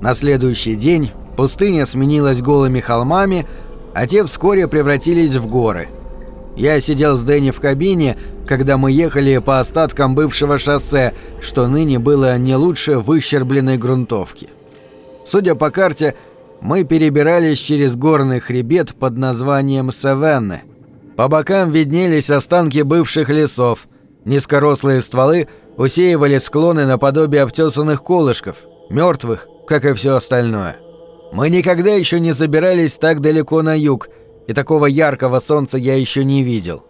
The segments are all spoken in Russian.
На следующий день пустыня сменилась голыми холмами, а те вскоре превратились в горы. Я сидел с Дэнни в кабине, когда мы ехали по остаткам бывшего шоссе, что ныне было не лучше выщербленной грунтовки. Судя по карте, мы перебирались через горный хребет под названием Савенны. По бокам виднелись останки бывших лесов, низкорослые стволы усеивали склоны наподобие обтесанных колышков, мертвых, как и все остальное. Мы никогда еще не забирались так далеко на юг, и такого яркого солнца я еще не видел.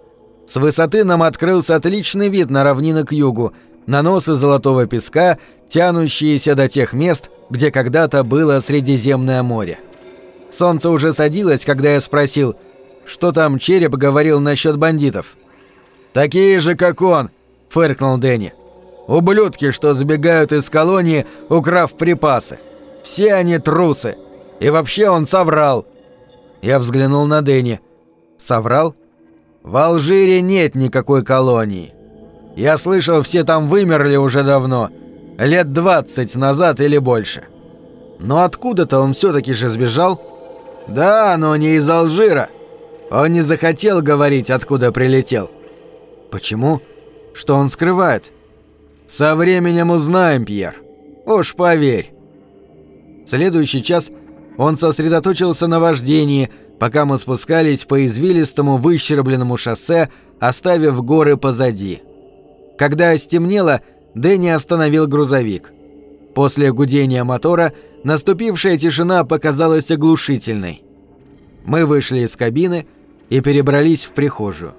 С высоты нам открылся отличный вид на равнины к югу, на носы золотого песка, тянущиеся до тех мест, где когда-то было Средиземное море. Солнце уже садилось, когда я спросил, что там череп говорил насчет бандитов. «Такие же, как он», — фыркнул Дэнни. «Ублюдки, что забегают из колонии, украв припасы». Все они трусы. И вообще он соврал. Я взглянул на Дэнни. Соврал? В Алжире нет никакой колонии. Я слышал, все там вымерли уже давно. Лет 20 назад или больше. Но откуда-то он все-таки же сбежал? Да, но не из Алжира. Он не захотел говорить, откуда прилетел. Почему? Что он скрывает? Со временем узнаем, Пьер. Уж поверь. Следующий час он сосредоточился на вождении, пока мы спускались по извилистому выщербленному шоссе, оставив горы позади. Когда стемнело, Дэнни остановил грузовик. После гудения мотора наступившая тишина показалась оглушительной. Мы вышли из кабины и перебрались в прихожую.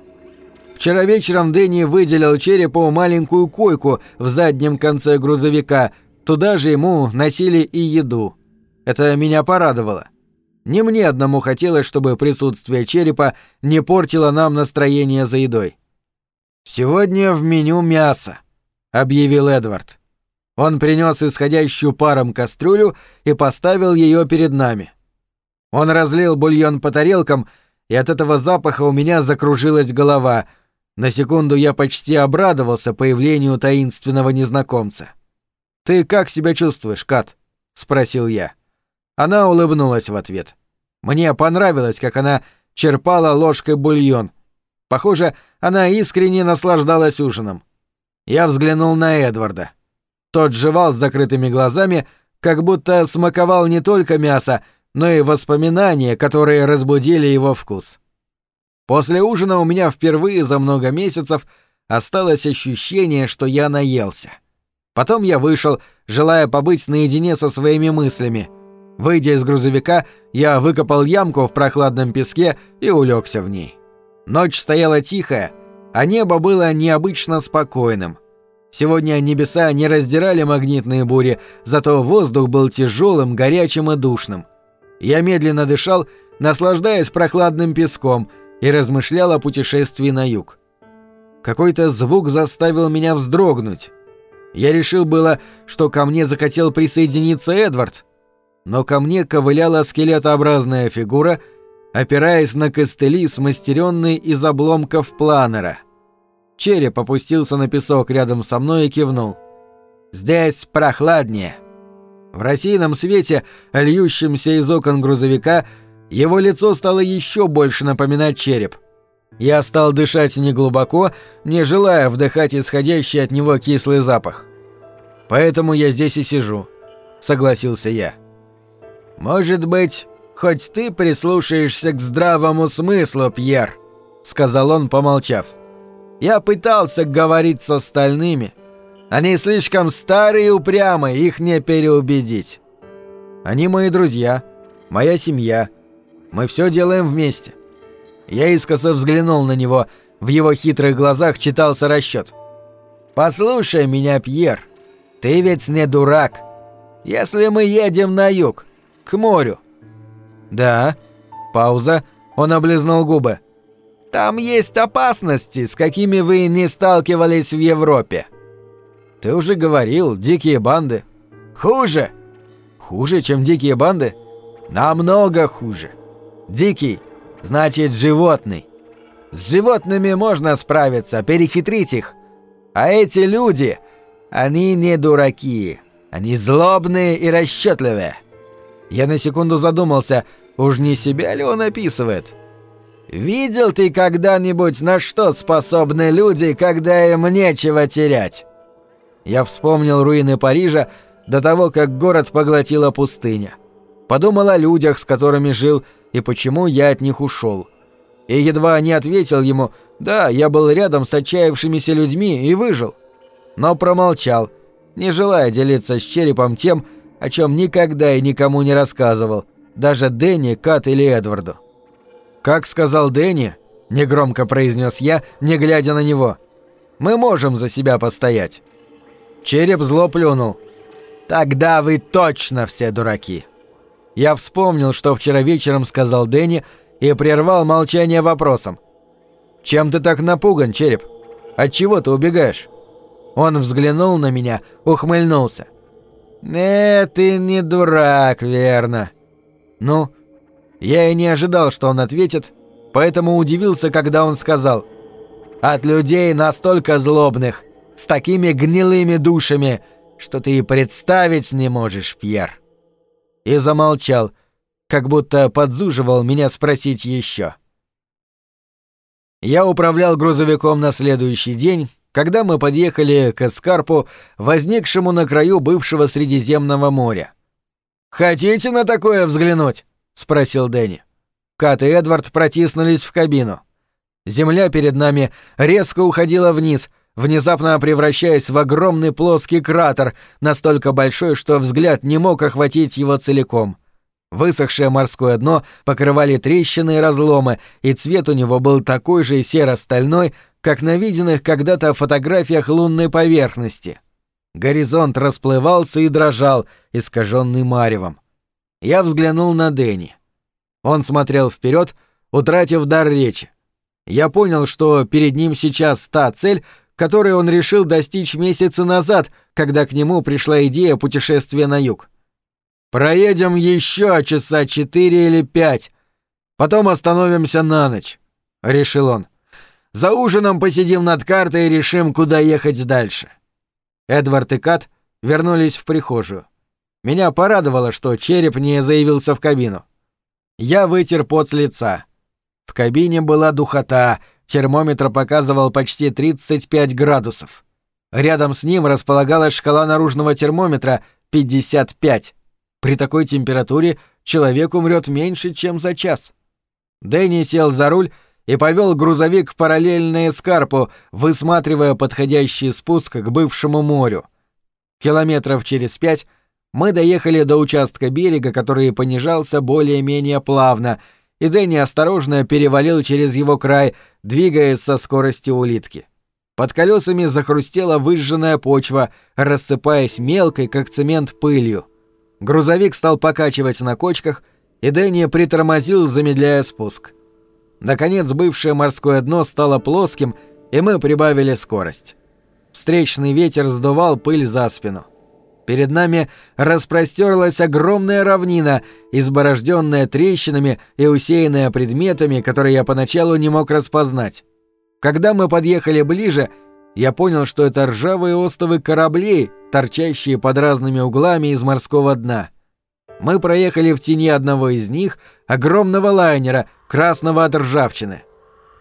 Вчера вечером Дэнни выделил черепу маленькую койку в заднем конце грузовика, туда же ему носили и еду. Это меня порадовало. Не мне одному хотелось, чтобы присутствие черепа не портило нам настроение за едой. «Сегодня в меню мясо», — объявил Эдвард. Он принес исходящую паром кастрюлю и поставил ее перед нами. Он разлил бульон по тарелкам, и от этого запаха у меня закружилась голова. На секунду я почти обрадовался появлению таинственного незнакомца. «Ты как себя чувствуешь, Кат?» — спросил я. Она улыбнулась в ответ. Мне понравилось, как она черпала ложкой бульон. Похоже, она искренне наслаждалась ужином. Я взглянул на Эдварда. Тот жевал с закрытыми глазами, как будто смаковал не только мясо, но и воспоминания, которые разбудили его вкус. После ужина у меня впервые за много месяцев осталось ощущение, что я наелся. Потом я вышел, желая побыть наедине со своими мыслями — Выйдя из грузовика, я выкопал ямку в прохладном песке и улегся в ней. Ночь стояла тихая, а небо было необычно спокойным. Сегодня небеса не раздирали магнитные бури, зато воздух был тяжелым, горячим и душным. Я медленно дышал, наслаждаясь прохладным песком, и размышлял о путешествии на юг. Какой-то звук заставил меня вздрогнуть. Я решил было, что ко мне захотел присоединиться Эдвард, но ко мне ковыляла скелетообразная фигура, опираясь на костыли, смастеренные из обломков планера. Череп опустился на песок рядом со мной и кивнул. «Здесь прохладнее». В рассеянном свете, льющемся из окон грузовика, его лицо стало еще больше напоминать череп. Я стал дышать неглубоко, не желая вдыхать исходящий от него кислый запах. «Поэтому я здесь и сижу», — согласился я. «Может быть, хоть ты прислушаешься к здравому смыслу, Пьер», — сказал он, помолчав. «Я пытался говорить с остальными. Они слишком старые и упрямые, их не переубедить. Они мои друзья, моя семья. Мы все делаем вместе». Я искоса взглянул на него, в его хитрых глазах читался расчет. «Послушай меня, Пьер, ты ведь не дурак. Если мы едем на юг, к морю». «Да». Пауза. Он облизнул губы. «Там есть опасности, с какими вы не сталкивались в Европе». «Ты уже говорил, дикие банды». «Хуже». «Хуже, чем дикие банды?» «Намного хуже. Дикий – значит животный. С животными можно справиться, перехитрить их. А эти люди, они не дураки. Они злобные и расчетливые. Я на секунду задумался, уж не себя ли он описывает? Видел ты когда-нибудь, на что способны люди, когда им нечего терять? Я вспомнил руины Парижа до того, как город поглотила пустыня. Подумал о людях, с которыми жил, и почему я от них ушел. И едва не ответил ему «Да, я был рядом с отчаявшимися людьми и выжил». Но промолчал, не желая делиться с черепом тем, о чем никогда и никому не рассказывал, даже Дэнни, Кат или Эдварду. «Как сказал Дэнни», — негромко произнес я, не глядя на него, — «мы можем за себя постоять». Череп зло плюнул. «Тогда вы точно все дураки». Я вспомнил, что вчера вечером сказал Дэнни, и прервал молчание вопросом. «Чем ты так напуган, Череп? От чего ты убегаешь?» Он взглянул на меня, ухмыльнулся. «Э, ты не дурак, верно?» «Ну?» Я и не ожидал, что он ответит, поэтому удивился, когда он сказал. «От людей настолько злобных, с такими гнилыми душами, что ты и представить не можешь, Пьер». И замолчал, как будто подзуживал меня спросить еще. Я управлял грузовиком на следующий день, когда мы подъехали к Эскарпу, возникшему на краю бывшего Средиземного моря. «Хотите на такое взглянуть?» — спросил Дэнни. Кат и Эдвард протиснулись в кабину. Земля перед нами резко уходила вниз, внезапно превращаясь в огромный плоский кратер, настолько большой, что взгляд не мог охватить его целиком. Высохшее морское дно покрывали трещины и разломы, и цвет у него был такой же серо-стальной, как на виденных когда-то фотографиях лунной поверхности. Горизонт расплывался и дрожал, искаженный маревом. Я взглянул на Дэнни. Он смотрел вперед, утратив дар речи. Я понял, что перед ним сейчас та цель, которую он решил достичь месяца назад, когда к нему пришла идея путешествия на юг. «Проедем еще часа четыре или пять, потом остановимся на ночь», — решил он. За ужином посидим над картой и решим, куда ехать дальше». Эдвард и Кат вернулись в прихожую. Меня порадовало, что череп не заявился в кабину. Я вытер пот с лица. В кабине была духота, термометр показывал почти 35 градусов. Рядом с ним располагалась шкала наружного термометра 55. При такой температуре человек умрет меньше, чем за час. Дэнни сел за руль и повел грузовик параллельно эскарпу, высматривая подходящий спуск к бывшему морю. Километров через пять мы доехали до участка берега, который понижался более-менее плавно, и Дэнни осторожно перевалил через его край, двигаясь со скоростью улитки. Под колесами захрустела выжженная почва, рассыпаясь мелкой, как цемент, пылью. Грузовик стал покачивать на кочках, и Дэнни притормозил, замедляя спуск. Наконец бывшее морское дно стало плоским, и мы прибавили скорость. Встречный ветер сдувал пыль за спину. Перед нами распростерлась огромная равнина, изборожденная трещинами и усеянная предметами, которые я поначалу не мог распознать. Когда мы подъехали ближе, я понял, что это ржавые остовы кораблей, торчащие под разными углами из морского дна. Мы проехали в тени одного из них, огромного лайнера, красного от ржавчины.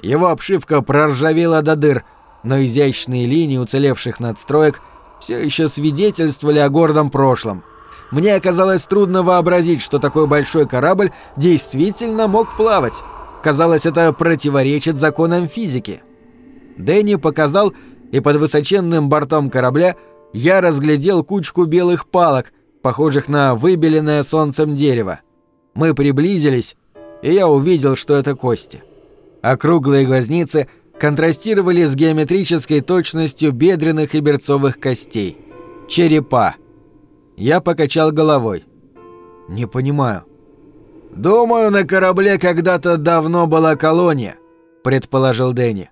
Его обшивка проржавела до дыр, но изящные линии уцелевших надстроек все еще свидетельствовали о гордом прошлом. Мне оказалось трудно вообразить, что такой большой корабль действительно мог плавать. Казалось, это противоречит законам физики. Дэнни показал, и под высоченным бортом корабля я разглядел кучку белых палок, похожих на выбеленное солнцем дерево. Мы приблизились, и я увидел, что это кости. Округлые глазницы контрастировали с геометрической точностью бедренных и берцовых костей. Черепа. Я покачал головой. Не понимаю. «Думаю, на корабле когда-то давно была колония», — предположил Дэнни.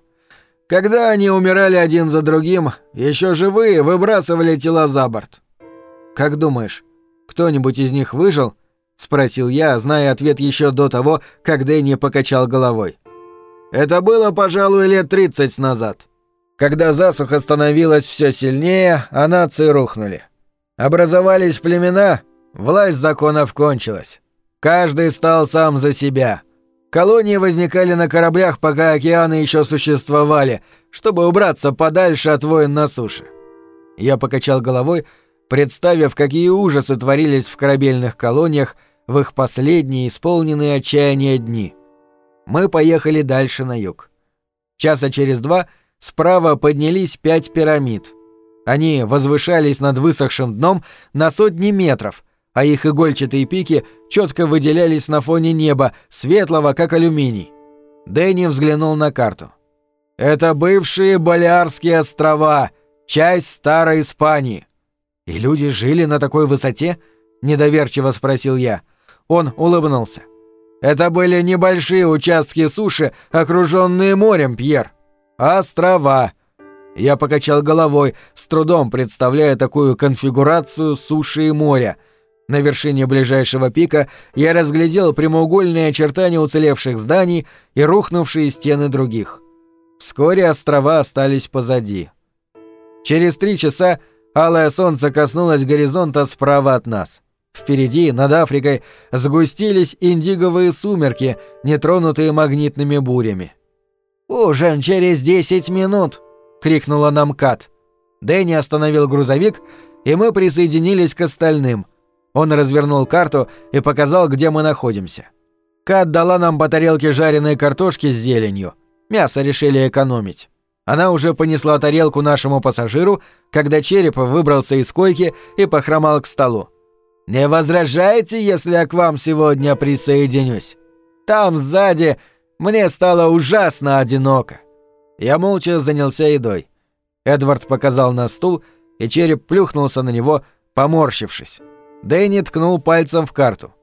«Когда они умирали один за другим, еще живые выбрасывали тела за борт». «Как думаешь, кто-нибудь из них выжил?» — спросил я, зная ответ еще до того, как Дэнни покачал головой. «Это было, пожалуй, лет 30 назад. Когда засуха становилась все сильнее, а нации рухнули. Образовались племена, власть законов кончилась. Каждый стал сам за себя. Колонии возникали на кораблях, пока океаны еще существовали, чтобы убраться подальше от войн на суше. Я покачал головой, представив, какие ужасы творились в корабельных колониях в их последние исполненные отчаяния дни. Мы поехали дальше на юг. Часа через два справа поднялись пять пирамид. Они возвышались над высохшим дном на сотни метров — а их игольчатые пики четко выделялись на фоне неба, светлого, как алюминий. Дэнни взглянул на карту. «Это бывшие Балиарские острова, часть Старой Испании». «И люди жили на такой высоте?» — недоверчиво спросил я. Он улыбнулся. «Это были небольшие участки суши, окруженные морем, Пьер. Острова». Я покачал головой, с трудом представляя такую конфигурацию суши и моря — на вершине ближайшего пика я разглядел прямоугольные очертания уцелевших зданий и рухнувшие стены других. Вскоре острова остались позади. Через три часа алое солнце коснулось горизонта справа от нас. Впереди, над Африкой, сгустились индиговые сумерки, нетронутые магнитными бурями. «Ужин через десять минут!» — крикнула нам Кат. Дэнни остановил грузовик, и мы присоединились к остальным — он развернул карту и показал, где мы находимся. Кат дала нам по тарелке жареной картошки с зеленью. Мясо решили экономить. Она уже понесла тарелку нашему пассажиру, когда череп выбрался из койки и похромал к столу. «Не возражаете, если я к вам сегодня присоединюсь? Там, сзади, мне стало ужасно одиноко». Я молча занялся едой. Эдвард показал на стул, и череп плюхнулся на него, поморщившись. Дэнни ткнул пальцем в карту.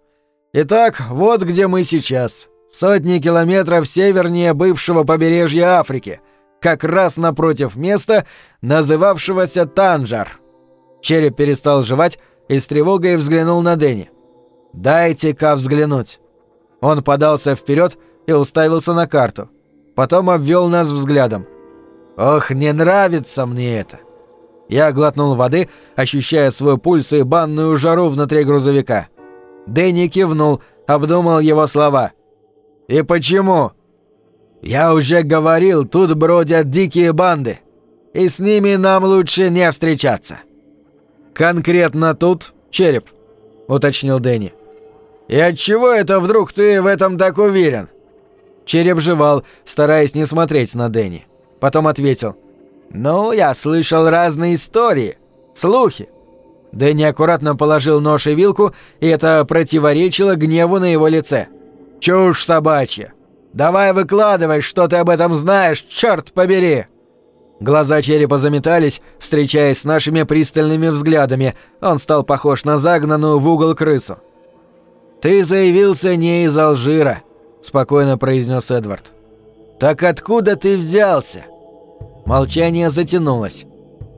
«Итак, вот где мы сейчас. Сотни километров севернее бывшего побережья Африки, как раз напротив места, называвшегося Танжар». Череп перестал жевать и с тревогой взглянул на Дэнни. «Дайте-ка взглянуть». Он подался вперед и уставился на карту. Потом обвел нас взглядом. «Ох, не нравится мне это. Я глотнул воды, ощущая свой пульс и банную жару внутри грузовика. Дэнни кивнул, обдумал его слова. «И почему?» «Я уже говорил, тут бродят дикие банды, и с ними нам лучше не встречаться». «Конкретно тут, череп», — уточнил Дэнни. «И отчего это вдруг ты в этом так уверен?» Череп жевал, стараясь не смотреть на Дэнни. Потом ответил — «Ну, я слышал разные истории, слухи». Дэнни аккуратно положил нож и вилку, и это противоречило гневу на его лице. «Чушь собачья! Давай выкладывай, что ты об этом знаешь, черт побери!» Глаза черепа заметались, встречаясь с нашими пристальными взглядами. Он стал похож на загнанную в угол крысу. «Ты заявился не из Алжира», — спокойно произнес Эдвард. «Так откуда ты взялся?» Молчание затянулось.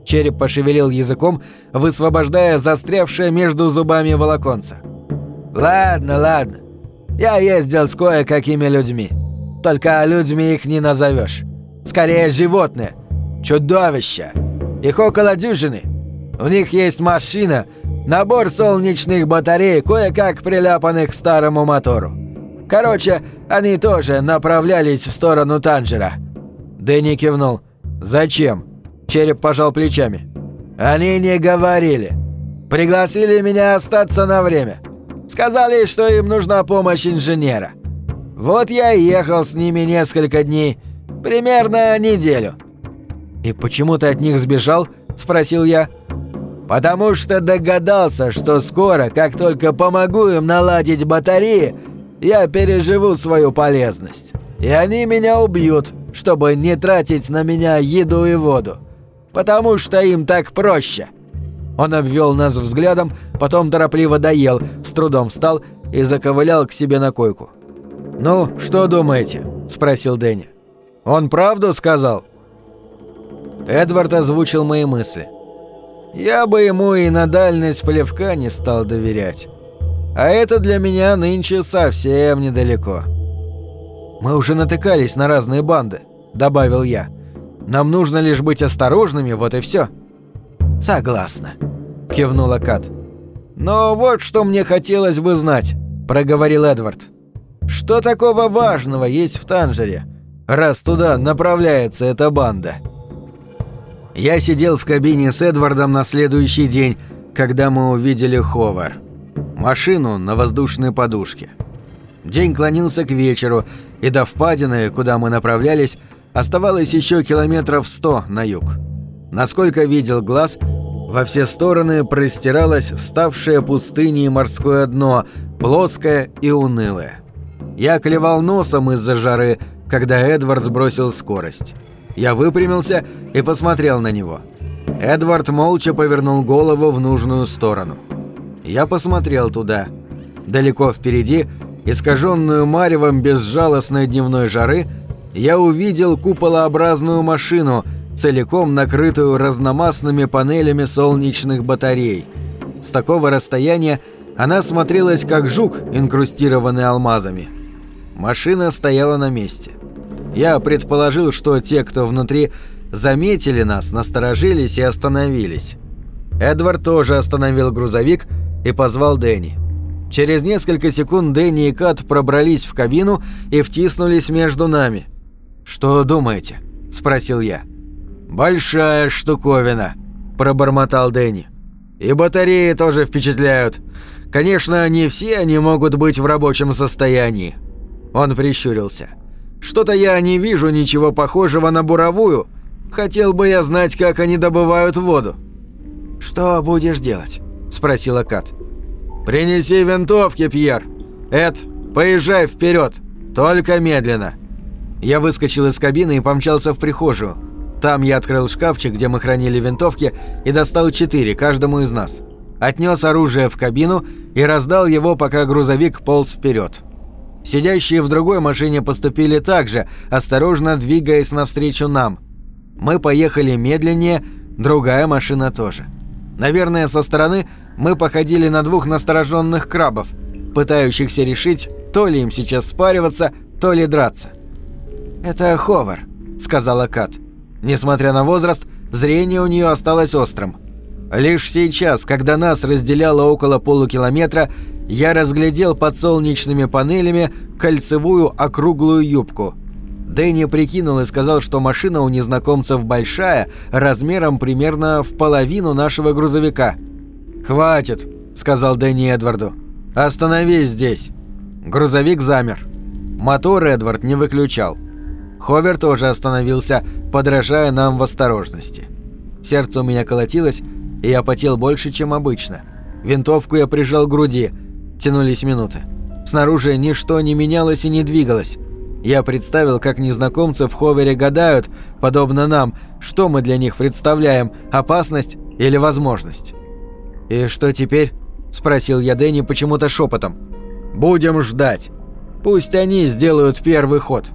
Череп пошевелил языком, высвобождая застрявшее между зубами волоконца. «Ладно, ладно. Я ездил с кое-какими людьми. Только людьми их не назовешь. Скорее, животные. Чудовища. Их около дюжины. У них есть машина, набор солнечных батарей, кое-как приляпанных к старому мотору. Короче, они тоже направлялись в сторону Танжера». Дэнни кивнул. «Зачем?» Череп пожал плечами. «Они не говорили. Пригласили меня остаться на время. Сказали, что им нужна помощь инженера. Вот я ехал с ними несколько дней. Примерно неделю». «И почему ты от них сбежал?» – спросил я. «Потому что догадался, что скоро, как только помогу им наладить батареи, я переживу свою полезность. И они меня убьют, чтобы не тратить на меня еду и воду. Потому что им так проще». Он обвел нас взглядом, потом торопливо доел, с трудом встал и заковылял к себе на койку. «Ну, что думаете?» – спросил Дэнни. «Он правду сказал?» Эдвард озвучил мои мысли. «Я бы ему и на дальность плевка не стал доверять. А это для меня нынче совсем недалеко». «Мы уже натыкались на разные банды», — добавил я. «Нам нужно лишь быть осторожными, вот и все». «Согласна. — кивнула Кат. «Но вот что мне хотелось бы знать», — проговорил Эдвард. «Что такого важного есть в Танжере, раз туда направляется эта банда?» Я сидел в кабине с Эдвардом на следующий день, когда мы увидели Ховар. Машину на воздушной подушке. День клонился к вечеру, и до впадины, куда мы направлялись, оставалось еще километров сто на юг. Насколько видел глаз, во все стороны простиралось ставшее пустыней морское дно, плоское и унылое. Я клевал носом из-за жары, когда Эдвард сбросил скорость. Я выпрямился и посмотрел на него. Эдвард молча повернул голову в нужную сторону. Я посмотрел туда. Далеко впереди, искаженную маревом безжалостной дневной жары, я увидел куполообразную машину — целиком накрытую разномастными панелями солнечных батарей. С такого расстояния она смотрелась как жук, инкрустированный алмазами. Машина стояла на месте. Я предположил, что те, кто внутри, заметили нас, насторожились и остановились. Эдвард тоже остановил грузовик и позвал Дэнни. Через несколько секунд Дэнни и Кат пробрались в кабину и втиснулись между нами. «Что думаете?» – спросил я. «Большая штуковина», – пробормотал Дэнни. «И батареи тоже впечатляют. Конечно, не все они могут быть в рабочем состоянии». Он прищурился. «Что-то я не вижу ничего похожего на буровую. Хотел бы я знать, как они добывают воду». «Что будешь делать?» – спросила Кат. «Принеси винтовки, Пьер. Эд, поезжай вперед, только медленно». Я выскочил из кабины и помчался в прихожую. Там я открыл шкафчик, где мы хранили винтовки, и достал четыре каждому из нас. Отнес оружие в кабину и раздал его, пока грузовик полз вперед. Сидящие в другой машине поступили так же, осторожно двигаясь навстречу нам. Мы поехали медленнее, другая машина тоже. Наверное, со стороны мы походили на двух настороженных крабов, пытающихся решить, то ли им сейчас спариваться, то ли драться. «Это Ховар», — сказала Кат. Несмотря на возраст, зрение у нее осталось острым. Лишь сейчас, когда нас разделяло около полукилометра, я разглядел под солнечными панелями кольцевую округлую юбку. Дэнни прикинул и сказал, что машина у незнакомцев большая, размером примерно в половину нашего грузовика. «Хватит», — сказал Дэнни Эдварду. «Остановись здесь». Грузовик замер. Мотор Эдвард не выключал. Ховер тоже остановился, подражая нам в осторожности. Сердце у меня колотилось, и я потел больше, чем обычно. Винтовку я прижал к груди. Тянулись минуты. Снаружи ничто не менялось и не двигалось. Я представил, как незнакомцы в Ховере гадают, подобно нам, что мы для них представляем, опасность или возможность. «И что теперь?» – спросил я Дэнни почему-то шепотом. «Будем ждать. Пусть они сделают первый ход».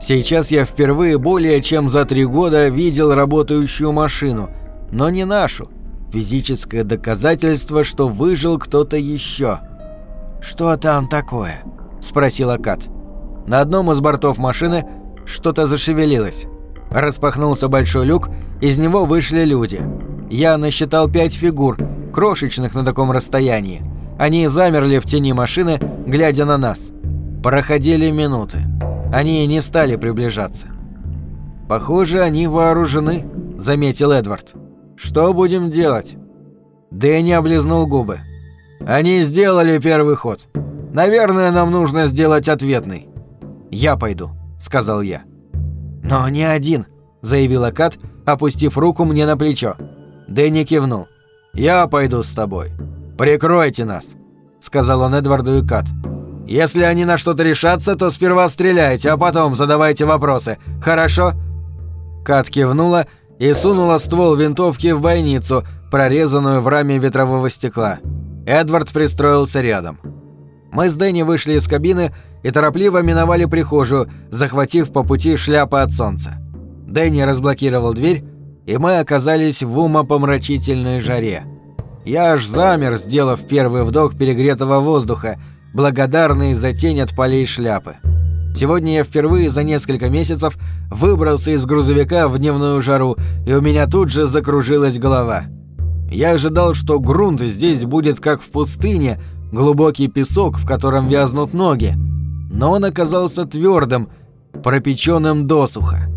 Сейчас я впервые более чем за три года видел работающую машину, но не нашу. Физическое доказательство, что выжил кто-то еще. «Что там такое?» – спросила Кат. На одном из бортов машины что-то зашевелилось. Распахнулся большой люк, из него вышли люди. Я насчитал пять фигур, крошечных на таком расстоянии. Они замерли в тени машины, глядя на нас. Проходили минуты. Они не стали приближаться. «Похоже, они вооружены», — заметил Эдвард. «Что будем делать?» Дэнни облизнул губы. «Они сделали первый ход. Наверное, нам нужно сделать ответный». «Я пойду», — сказал я. «Но не один», — заявила Кат, опустив руку мне на плечо. Дэнни кивнул. «Я пойду с тобой. Прикройте нас», — сказал он Эдварду и Кат. Если они на что-то решатся, то сперва стреляйте, а потом задавайте вопросы. Хорошо?» Кат кивнула и сунула ствол винтовки в бойницу, прорезанную в раме ветрового стекла. Эдвард пристроился рядом. Мы с Дэнни вышли из кабины и торопливо миновали прихожую, захватив по пути шляпы от солнца. Дэнни разблокировал дверь, и мы оказались в умопомрачительной жаре. Я аж замер, сделав первый вдох перегретого воздуха – благодарный за тень от полей шляпы. Сегодня я впервые за несколько месяцев выбрался из грузовика в дневную жару, и у меня тут же закружилась голова. Я ожидал, что грунт здесь будет как в пустыне, глубокий песок, в котором вязнут ноги. Но он оказался твердым, пропеченным досуха.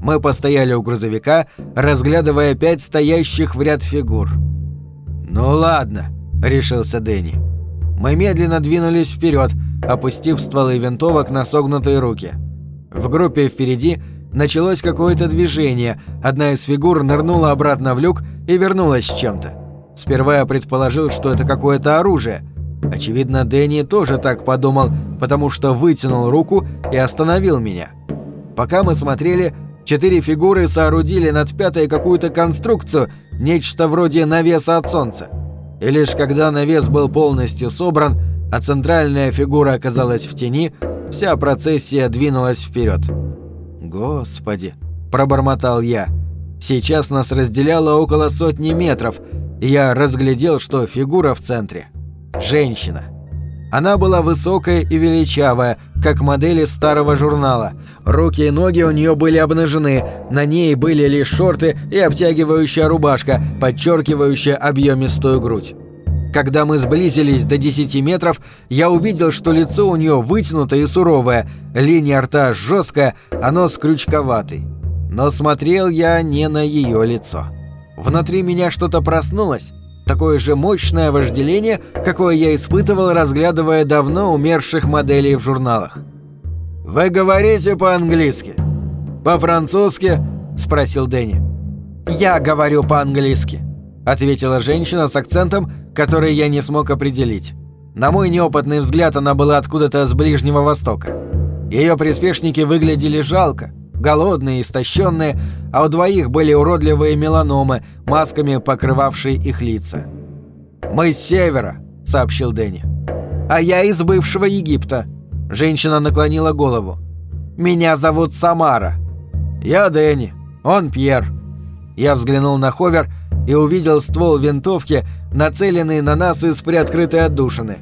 Мы постояли у грузовика, разглядывая пять стоящих в ряд фигур. «Ну ладно», — решился Дэнни. Мы медленно двинулись вперед, опустив стволы винтовок на согнутые руки. В группе впереди началось какое-то движение, одна из фигур нырнула обратно в люк и вернулась с чем-то. Сперва я предположил, что это какое-то оружие. Очевидно, Дэнни тоже так подумал, потому что вытянул руку и остановил меня. Пока мы смотрели, четыре фигуры соорудили над пятой какую-то конструкцию, нечто вроде навеса от солнца. И лишь когда навес был полностью собран, а центральная фигура оказалась в тени, вся процессия двинулась вперед. «Господи!» – пробормотал я. Сейчас нас разделяло около сотни метров, и я разглядел, что фигура в центре – женщина. Она была высокая и величавая, как модели старого журнала. Руки и ноги у нее были обнажены, на ней были лишь шорты и обтягивающая рубашка, подчеркивающая объемистую грудь. Когда мы сблизились до 10 метров, я увидел, что лицо у нее вытянутое и суровое, линия рта жесткая, а нос крючковатый. Но смотрел я не на ее лицо. Внутри меня что-то проснулось, такое же мощное вожделение, какое я испытывал, разглядывая давно умерших моделей в журналах. «Вы говорите по-английски?» «По-французски?» – спросил Дэнни. «Я говорю по-английски», – ответила женщина с акцентом, который я не смог определить. На мой неопытный взгляд она была откуда-то с Ближнего Востока. Ее приспешники выглядели жалко, голодные, истощенные, а у двоих были уродливые меланомы, масками покрывавшие их лица. «Мы с севера», — сообщил Дэнни. «А я из бывшего Египта». Женщина наклонила голову. «Меня зовут Самара». «Я Дэнни. Он Пьер». Я взглянул на Ховер и увидел ствол винтовки, нацеленный на нас из приоткрытой отдушины.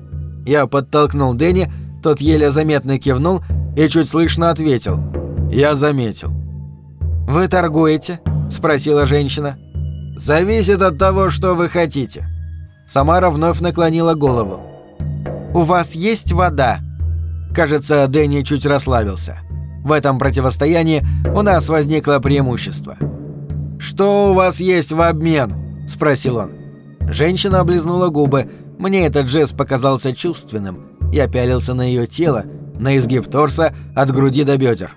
Я подтолкнул Дэнни, тот еле заметно кивнул и чуть слышно ответил. «Я заметил». «Вы торгуете?» – спросила женщина. «Зависит от того, что вы хотите». Самара вновь наклонила голову. «У вас есть вода?» Кажется, Дэнни чуть расслабился. В этом противостоянии у нас возникло преимущество. «Что у вас есть в обмен?» – спросил он. Женщина облизнула губы. Мне этот жест показался чувственным. Я пялился на ее тело, на изгиб торса от груди до бедер.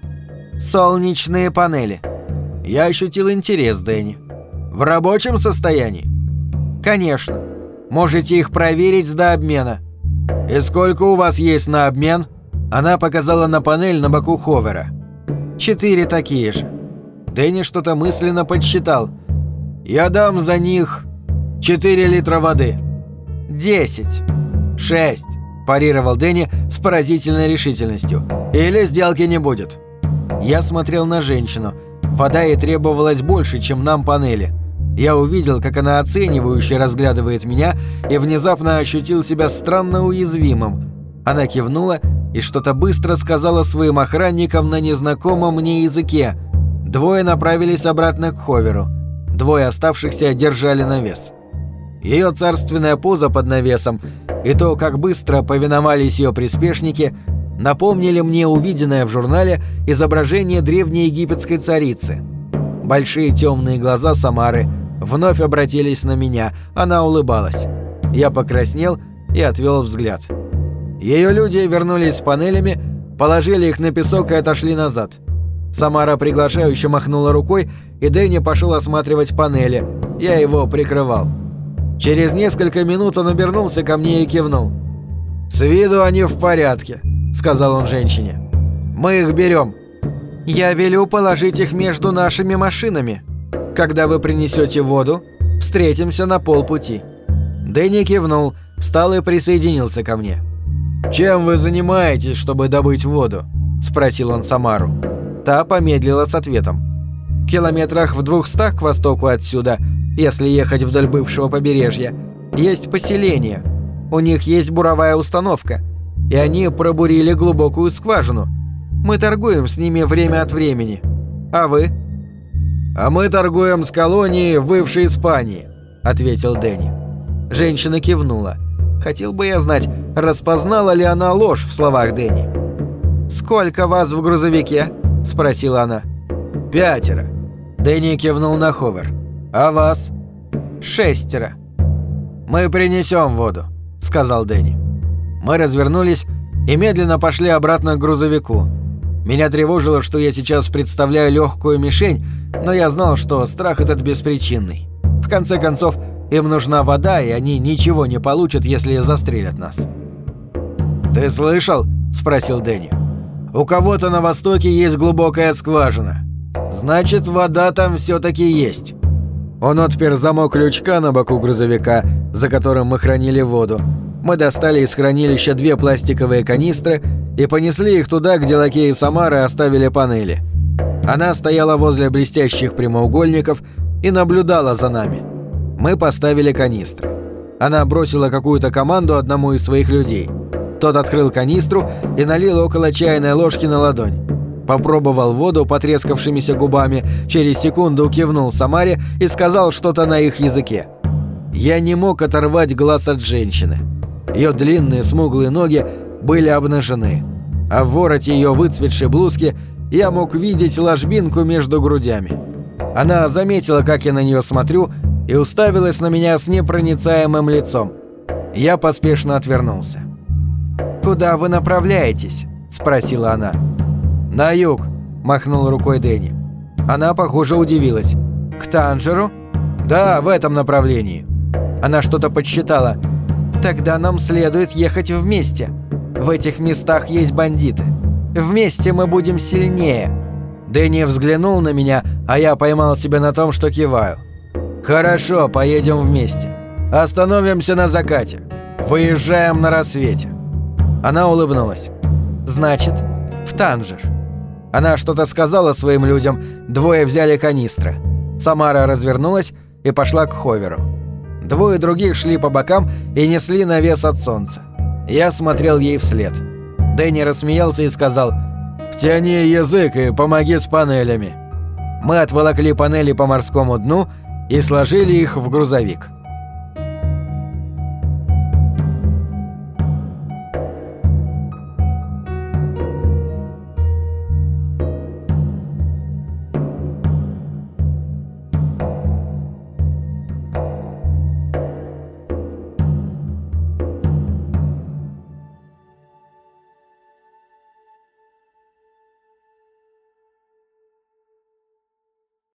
«Солнечные панели». Я ощутил интерес Дэнни. «В рабочем состоянии?» «Конечно. Можете их проверить до обмена». «И сколько у вас есть на обмен?» Она показала на панель на боку Ховера. «Четыре такие же». Дэнни что-то мысленно подсчитал. «Я дам за них 4 литра воды». «Десять». «Шесть», – парировал Дэнни с поразительной решительностью. «Или сделки не будет». Я смотрел на женщину. Вода ей требовалась больше, чем нам панели. Я увидел, как она оценивающе разглядывает меня и внезапно ощутил себя странно уязвимым. Она кивнула и что-то быстро сказала своим охранникам на незнакомом мне языке. Двое направились обратно к Ховеру. Двое оставшихся держали навес. Ее царственная поза под навесом и то, как быстро повиновались ее приспешники, напомнили мне увиденное в журнале изображение древней египетской царицы. Большие темные глаза Самары вновь обратились на меня, она улыбалась. Я покраснел и отвел взгляд. Ее люди вернулись с панелями, положили их на песок и отошли назад. Самара приглашающе махнула рукой, и Дэнни пошел осматривать панели. Я его прикрывал. Через несколько минут он обернулся ко мне и кивнул. «С виду они в порядке», — сказал он женщине. «Мы их берем». «Я велю положить их между нашими машинами. Когда вы принесете воду, встретимся на полпути». Дэнни кивнул, встал и присоединился ко мне. «Чем вы занимаетесь, чтобы добыть воду?» – спросил он Самару. Та помедлила с ответом. «Километрах в двухстах к востоку отсюда – если ехать вдоль бывшего побережья, есть поселение. У них есть буровая установка, и они пробурили глубокую скважину. Мы торгуем с ними время от времени. А вы? А мы торгуем с колонией бывшей Испании. — ответил Дэнни. Женщина кивнула. Хотел бы я знать, распознала ли она ложь в словах Дэнни. «Сколько вас в грузовике?» — спросила она. «Пятеро». Дэнни кивнул на Ховер. «А вас?» «Шестеро». «Мы принесем воду», — сказал Дэнни. Мы развернулись и медленно пошли обратно к грузовику. Меня тревожило, что я сейчас представляю легкую мишень, но я знал, что страх этот беспричинный. В конце концов, им нужна вода, и они ничего не получат, если застрелят нас. «Ты слышал?» – спросил Дэнни. «У кого-то на востоке есть глубокая скважина. Значит, вода там все-таки есть». Он отпер замок лючка на боку грузовика, за которым мы хранили воду. Мы достали из хранилища две пластиковые канистры и понесли их туда, где лакеи Самары оставили панели. Она стояла возле блестящих прямоугольников и наблюдала за нами. Мы поставили канистры. Она бросила какую-то команду одному из своих людей. Тот открыл канистру и налил около чайной ложки на ладонь. Попробовал воду потрескавшимися губами, через секунду кивнул Самаре и сказал что-то на их языке. Я не мог оторвать глаз от женщины. Ее длинные смуглые ноги были обнажены, а в вороте ее выцветшей блузки я мог видеть ложбинку между грудями. Она заметила, как я на нее смотрю, и уставилась на меня с непроницаемым лицом. Я поспешно отвернулся. «Куда вы направляетесь?» – спросила она. «На юг», – махнул рукой Дэнни. Она, похоже, удивилась. «К Танжеру?» «Да, в этом направлении». Она что-то подсчитала. «Тогда нам следует ехать вместе. В этих местах есть бандиты. Вместе мы будем сильнее». Дэнни взглянул на меня, а я поймал себя на том, что киваю. «Хорошо, поедем вместе. Остановимся на закате. Выезжаем на рассвете». Она улыбнулась. «Значит, в Танжер». Она что-то сказала своим людям, двое взяли канистры. Самара развернулась и пошла к Ховеру. Двое других шли по бокам и несли навес от солнца. Я смотрел ей вслед. Дэнни рассмеялся и сказал «Втяни язык и помоги с панелями». Мы отволокли панели по морскому дну и сложили их в грузовик.